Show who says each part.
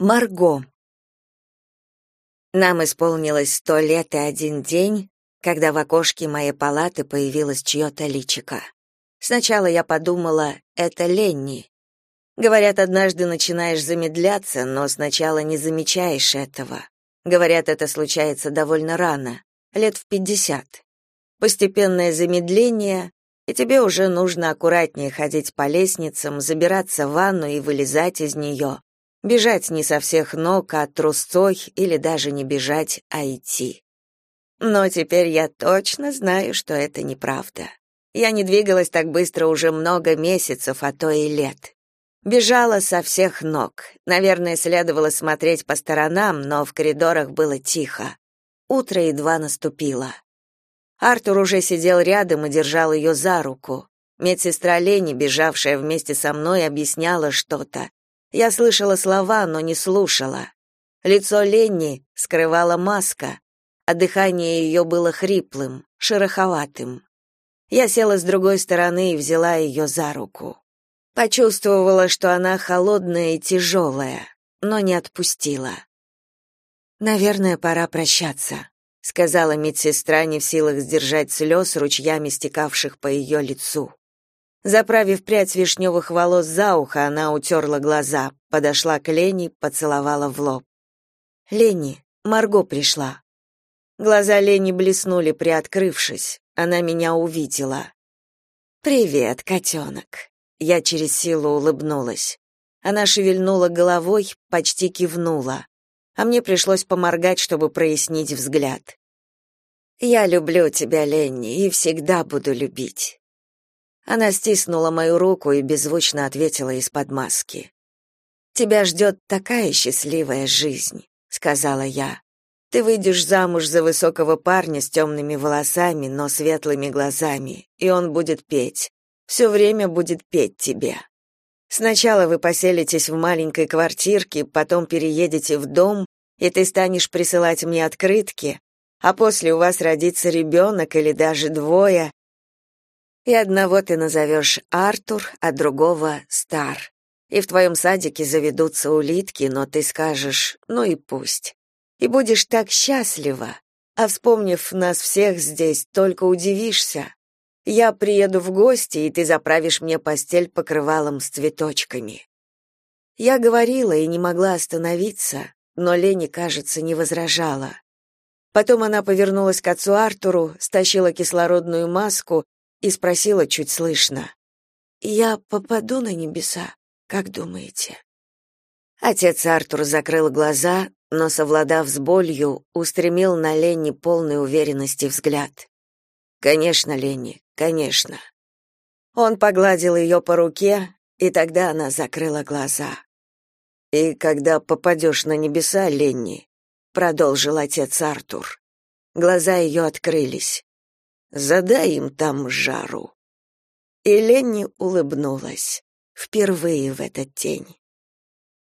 Speaker 1: Марго. Нам исполнилось сто лет и один день, когда в окошке моей палаты появилось чье-то личико. Сначала я подумала, это Ленни. Говорят, однажды начинаешь замедляться, но сначала не замечаешь этого. Говорят, это случается довольно рано, лет в пятьдесят. Постепенное замедление, и тебе уже нужно аккуратнее ходить по лестницам, забираться в ванну и вылезать из нее, Бежать не со всех ног, а трусцой или даже не бежать, а идти. Но теперь я точно знаю, что это неправда. Я не двигалась так быстро уже много месяцев, а то и лет. Бежала со всех ног. Наверное, следовало смотреть по сторонам, но в коридорах было тихо. Утро едва наступило. Артур уже сидел рядом и держал ее за руку. Медсестра Лени, бежавшая вместе со мной, объясняла что-то. Я слышала слова, но не слушала. Лицо Ленни скрывала маска, а дыхание ее было хриплым, шероховатым. Я села с другой стороны и взяла ее за руку. Почувствовала, что она холодная и тяжелая, но не отпустила. «Наверное, пора прощаться», — сказала медсестра, не в силах сдержать слез, ручьями стекавших по ее лицу. Заправив прядь вишневых волос за ухо, она утерла глаза, подошла к Лене, поцеловала в лоб. «Лени, Марго пришла». Глаза Лени блеснули, приоткрывшись. Она меня увидела. «Привет, котенок». Я через силу улыбнулась. Она шевельнула головой, почти кивнула. А мне пришлось поморгать, чтобы прояснить взгляд. «Я люблю тебя, Ленни, и всегда буду любить. Она стиснула мою руку и беззвучно ответила из-под маски. «Тебя ждет такая счастливая жизнь», — сказала я. «Ты выйдешь замуж за высокого парня с темными волосами, но светлыми глазами, и он будет петь. Все время будет петь тебе. Сначала вы поселитесь в маленькой квартирке, потом переедете в дом, и ты станешь присылать мне открытки, а после у вас родится ребенок или даже двое, и одного ты назовешь Артур, а другого Стар. И в твоем садике заведутся улитки, но ты скажешь: "Ну и пусть". И будешь так счастлива. А вспомнив нас всех здесь, только удивишься. Я приеду в гости, и ты заправишь мне постель покрывалом с цветочками. Я говорила и не могла остановиться, но Лени, кажется, не возражала. Потом она повернулась к отцу Артуру, стащила кислородную маску и спросила чуть слышно. «Я попаду на небеса, как думаете?» Отец Артур закрыл глаза, но, совладав с болью, устремил на Ленни полной уверенности взгляд. «Конечно, Ленни, конечно». Он погладил ее по руке, и тогда она закрыла глаза. «И когда попадешь на небеса, Ленни», — продолжил отец Артур, глаза ее открылись. Задай им там жару. И Ленни улыбнулась впервые в этот день.